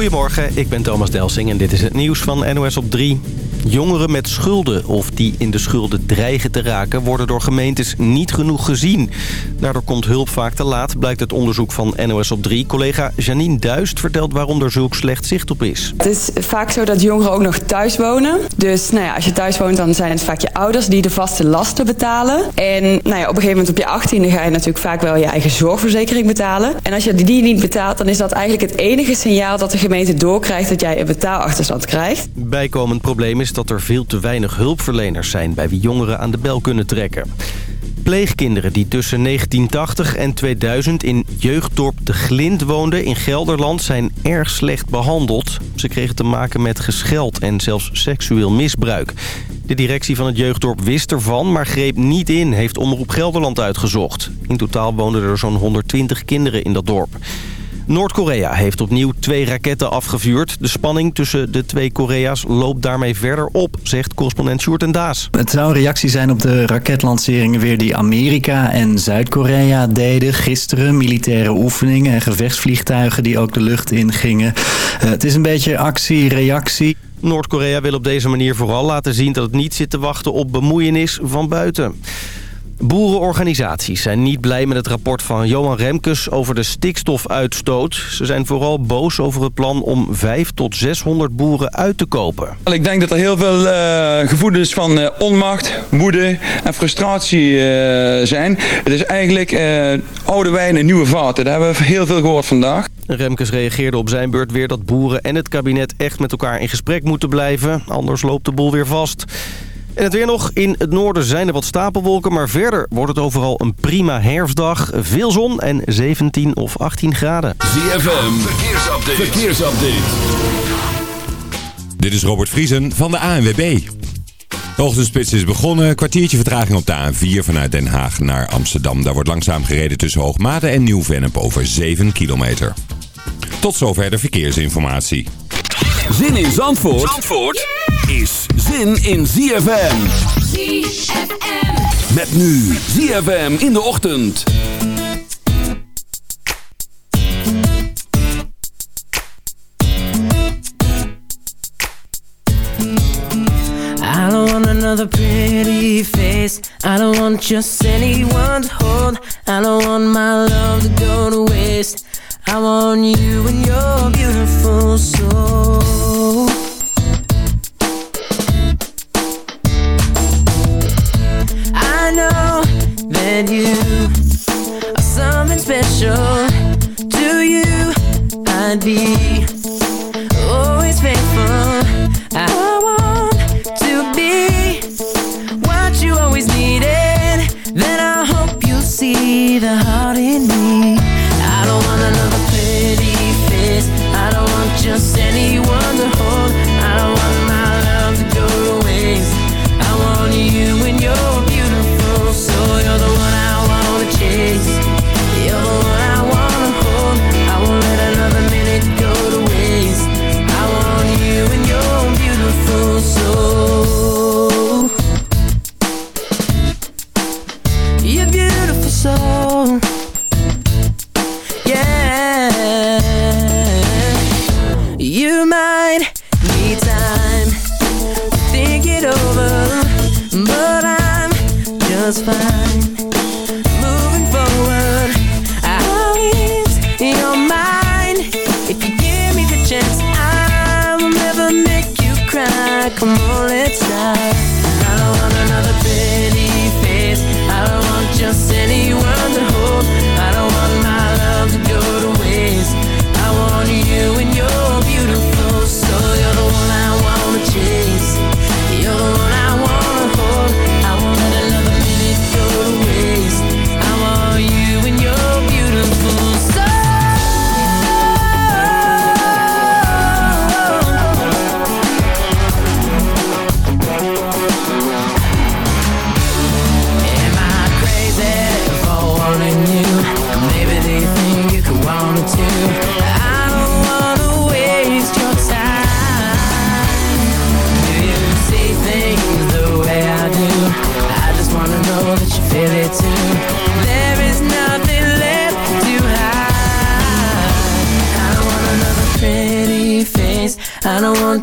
Goedemorgen, ik ben Thomas Delsing en dit is het nieuws van NOS op 3. Jongeren met schulden of die in de schulden dreigen te raken... worden door gemeentes niet genoeg gezien. Daardoor komt hulp vaak te laat, blijkt het onderzoek van NOS op 3. Collega Janine Duist vertelt waarom er zulk slecht zicht op is. Het is vaak zo dat jongeren ook nog thuis wonen. Dus nou ja, als je thuis woont, dan zijn het vaak je ouders die de vaste lasten betalen. En nou ja, op een gegeven moment op je 18e ga je natuurlijk vaak wel je eigen zorgverzekering betalen. En als je die niet betaalt, dan is dat eigenlijk het enige signaal dat de gemeente doorkrijgt dat jij een betaalachterstand krijgt. Bijkomend probleem is dat er veel te weinig hulpverleners zijn... bij wie jongeren aan de bel kunnen trekken. Pleegkinderen die tussen 1980 en 2000 in jeugddorp De Glint woonden in Gelderland... zijn erg slecht behandeld. Ze kregen te maken met gescheld en zelfs seksueel misbruik. De directie van het jeugddorp wist ervan, maar greep niet in... heeft Omroep Gelderland uitgezocht. In totaal woonden er zo'n 120 kinderen in dat dorp. Noord-Korea heeft opnieuw twee raketten afgevuurd. De spanning tussen de twee Korea's loopt daarmee verder op, zegt correspondent Sjoerd en Daas. Het zou een reactie zijn op de raketlanceringen weer die Amerika en Zuid-Korea deden. Gisteren militaire oefeningen en gevechtsvliegtuigen die ook de lucht in gingen. Uh, het is een beetje actie-reactie. Noord-Korea wil op deze manier vooral laten zien dat het niet zit te wachten op bemoeienis van buiten. Boerenorganisaties zijn niet blij met het rapport van Johan Remkes over de stikstofuitstoot. Ze zijn vooral boos over het plan om 5 tot 600 boeren uit te kopen. Ik denk dat er heel veel uh, gevoelens van uh, onmacht, woede en frustratie uh, zijn. Het is eigenlijk oude wijn en nieuwe vaten. Daar hebben we heel veel gehoord vandaag. Remkes reageerde op zijn beurt weer dat boeren en het kabinet echt met elkaar in gesprek moeten blijven. Anders loopt de boel weer vast. En het weer nog. In het noorden zijn er wat stapelwolken, maar verder wordt het overal een prima herfstdag. Veel zon en 17 of 18 graden. ZFM, verkeersupdate. verkeersupdate. Dit is Robert Vriesen van de ANWB. De ochtendspits is begonnen. Kwartiertje vertraging op de A4 vanuit Den Haag naar Amsterdam. Daar wordt langzaam gereden tussen Hoogmade en Nieuw-Vennep over 7 kilometer. Tot zover de verkeersinformatie. Zin in Zandvoort, Zandvoort is zin in ZFM. ZFM. Met nu ZFM in de ochtend. I don't want another pretty face. I don't want just anyone to hold. I don't want my love to go to waste. I want you and your beautiful soul. I know that you are something special To you. I'd be always faithful. I want to be what you always needed. Then I hope you'll see the heart in me just fine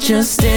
just anyone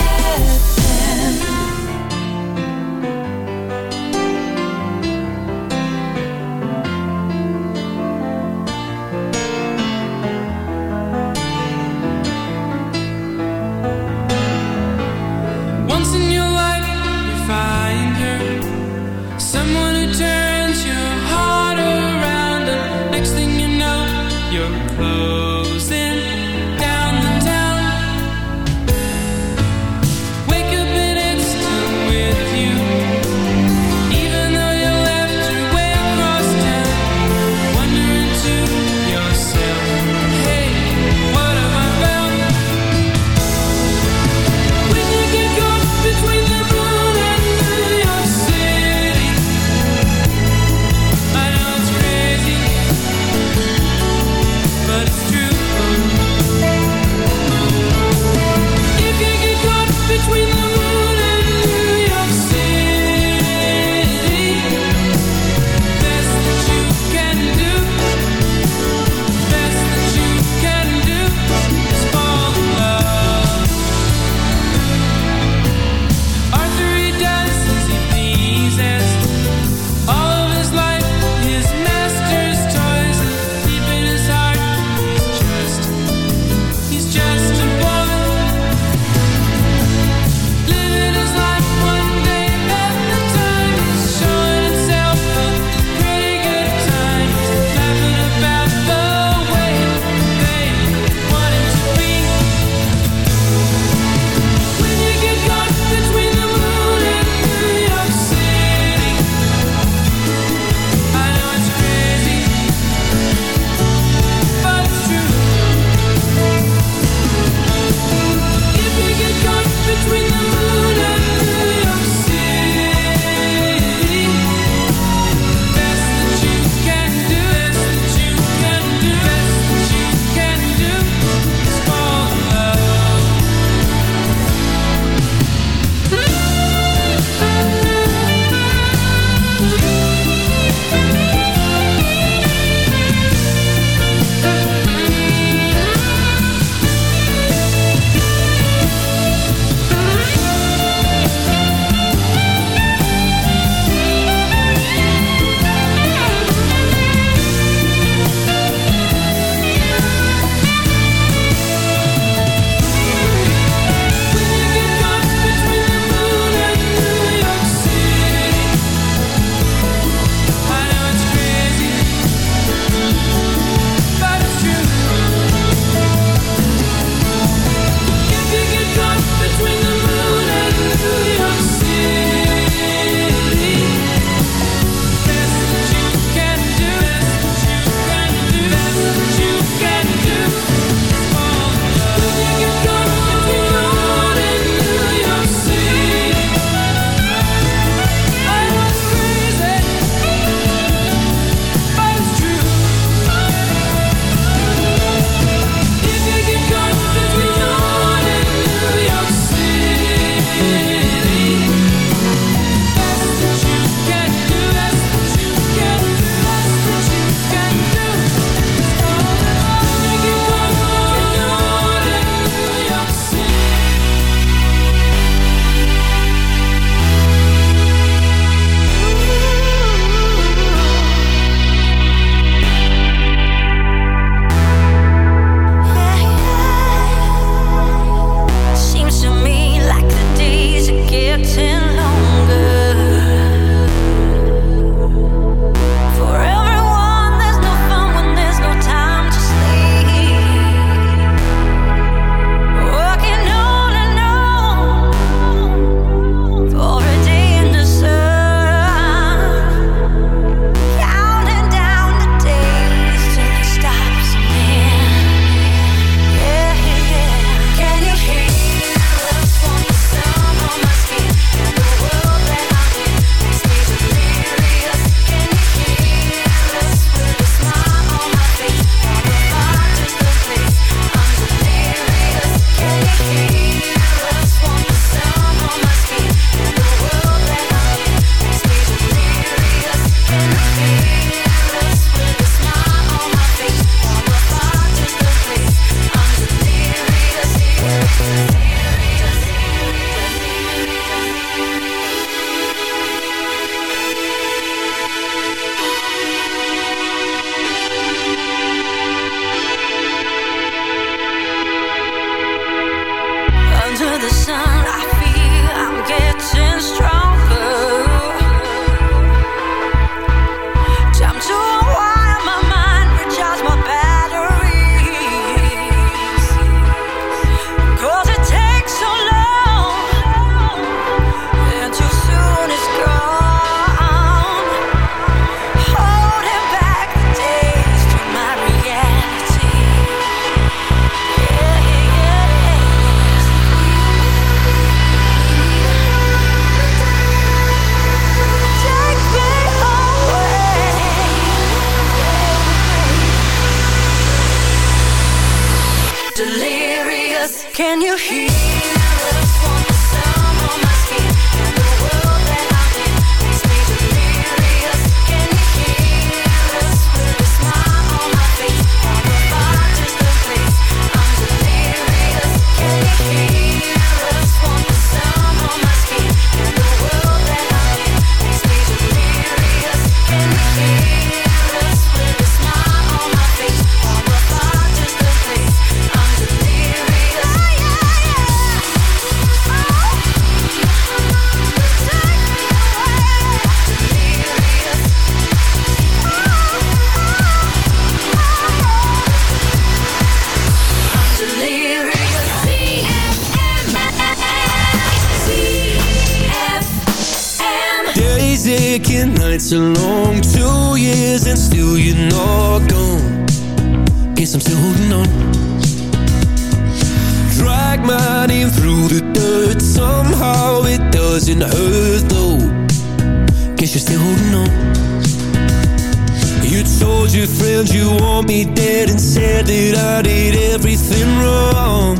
where did I did everything wrong?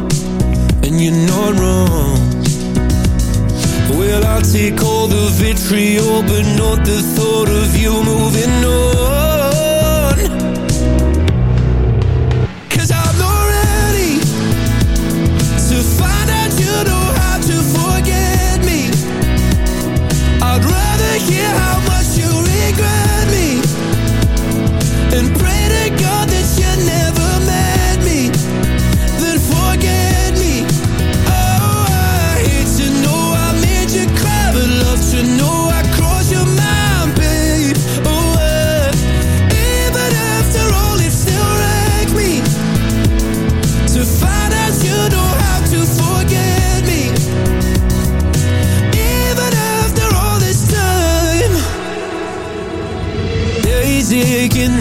And you're not wrong. Well, I'll take all the vitriol, but not the thought of you moving on.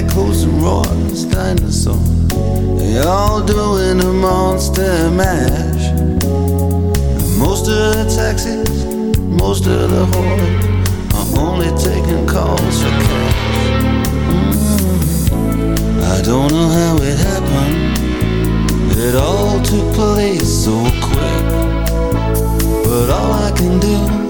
Echoes and roars, dinosaurs. They all doing a monster mash. Most of the taxis, most of the whores are only taking calls for cash. I don't know how it happened. It all took place so quick. But all I can do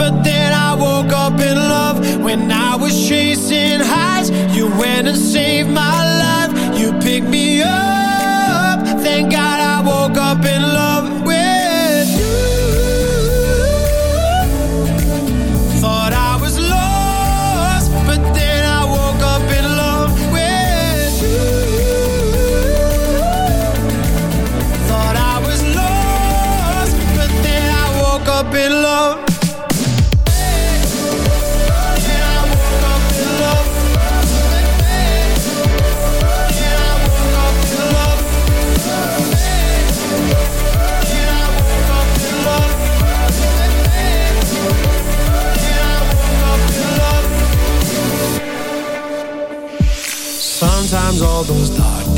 But then I woke up in love When I was chasing highs You went and saved my life You picked me up Thank God I woke up in love with you. Thought I was lost, but then I woke up in love with you. Thought I was lost, but then I woke up in love.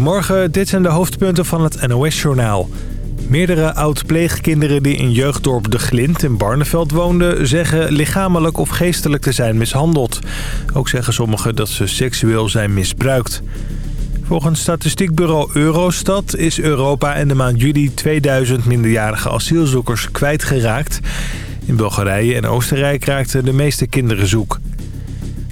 Goedemorgen, dit zijn de hoofdpunten van het NOS-journaal. Meerdere oud-pleegkinderen die in jeugddorp De Glint in Barneveld woonden... zeggen lichamelijk of geestelijk te zijn mishandeld. Ook zeggen sommigen dat ze seksueel zijn misbruikt. Volgens statistiekbureau Eurostat is Europa in de maand juli 2000 minderjarige asielzoekers kwijtgeraakt. In Bulgarije en Oostenrijk raakten de meeste kinderen zoek.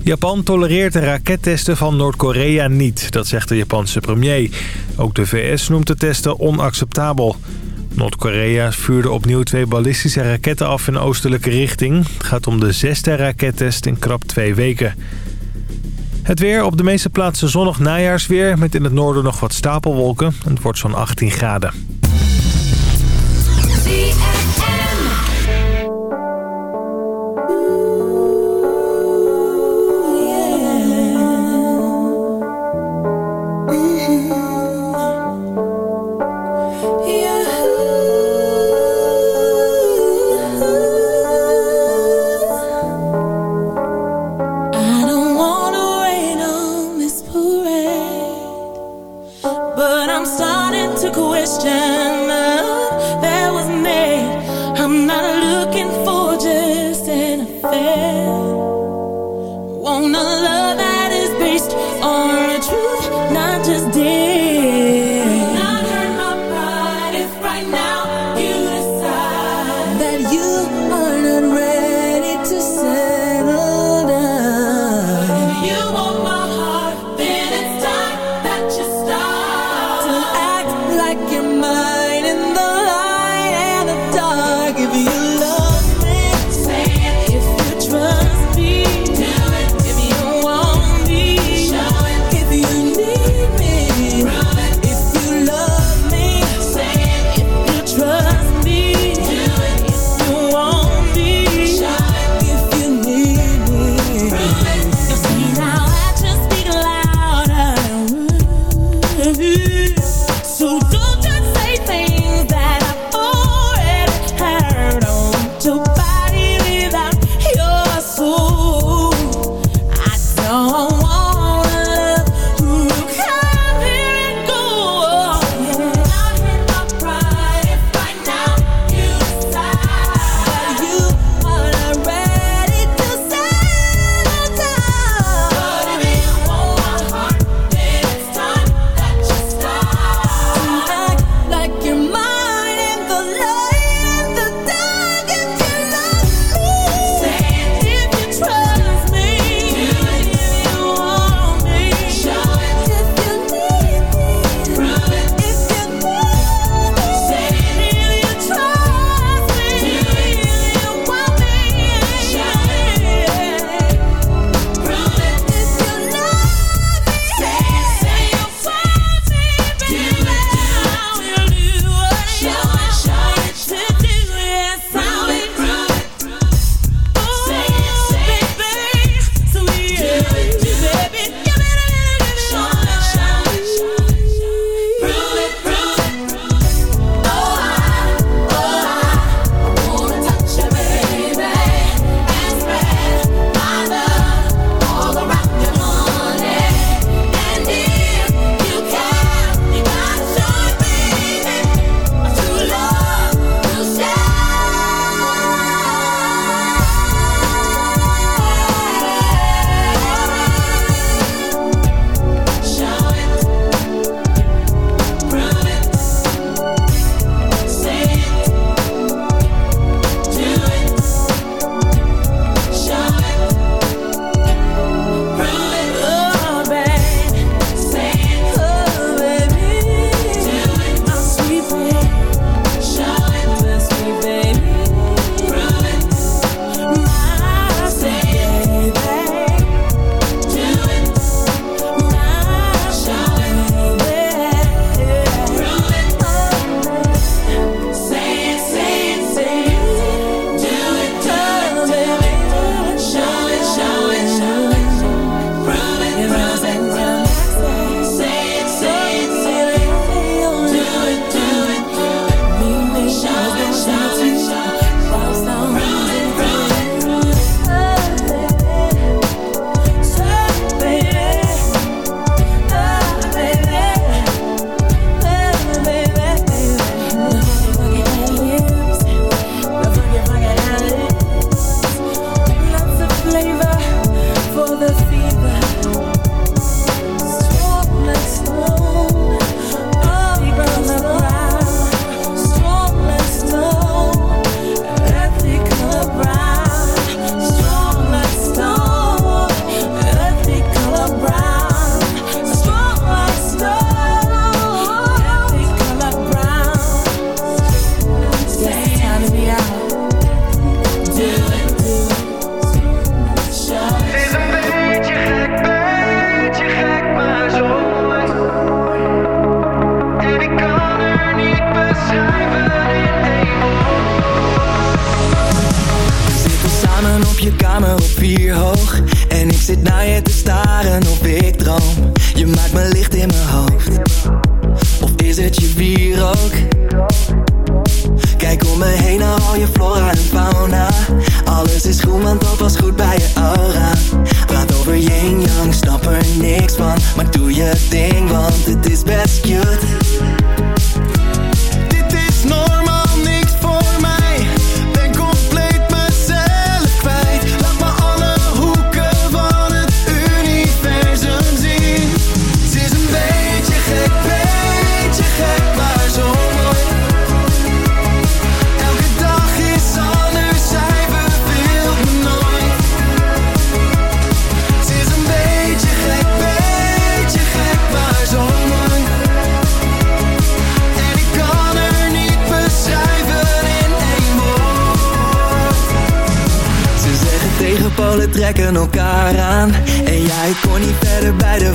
Japan tolereert de rakettesten van Noord-Korea niet, dat zegt de Japanse premier. Ook de VS noemt de testen onacceptabel. Noord-Korea vuurde opnieuw twee ballistische raketten af in oostelijke richting. Het gaat om de zesde rakettest in krap twee weken. Het weer op de meeste plaatsen zonnig najaarsweer... met in het noorden nog wat stapelwolken. Het wordt zo'n 18 graden. tegen elkaar aan. En jij kon niet verder bij de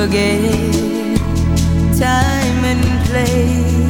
forget time and place.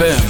ZFM.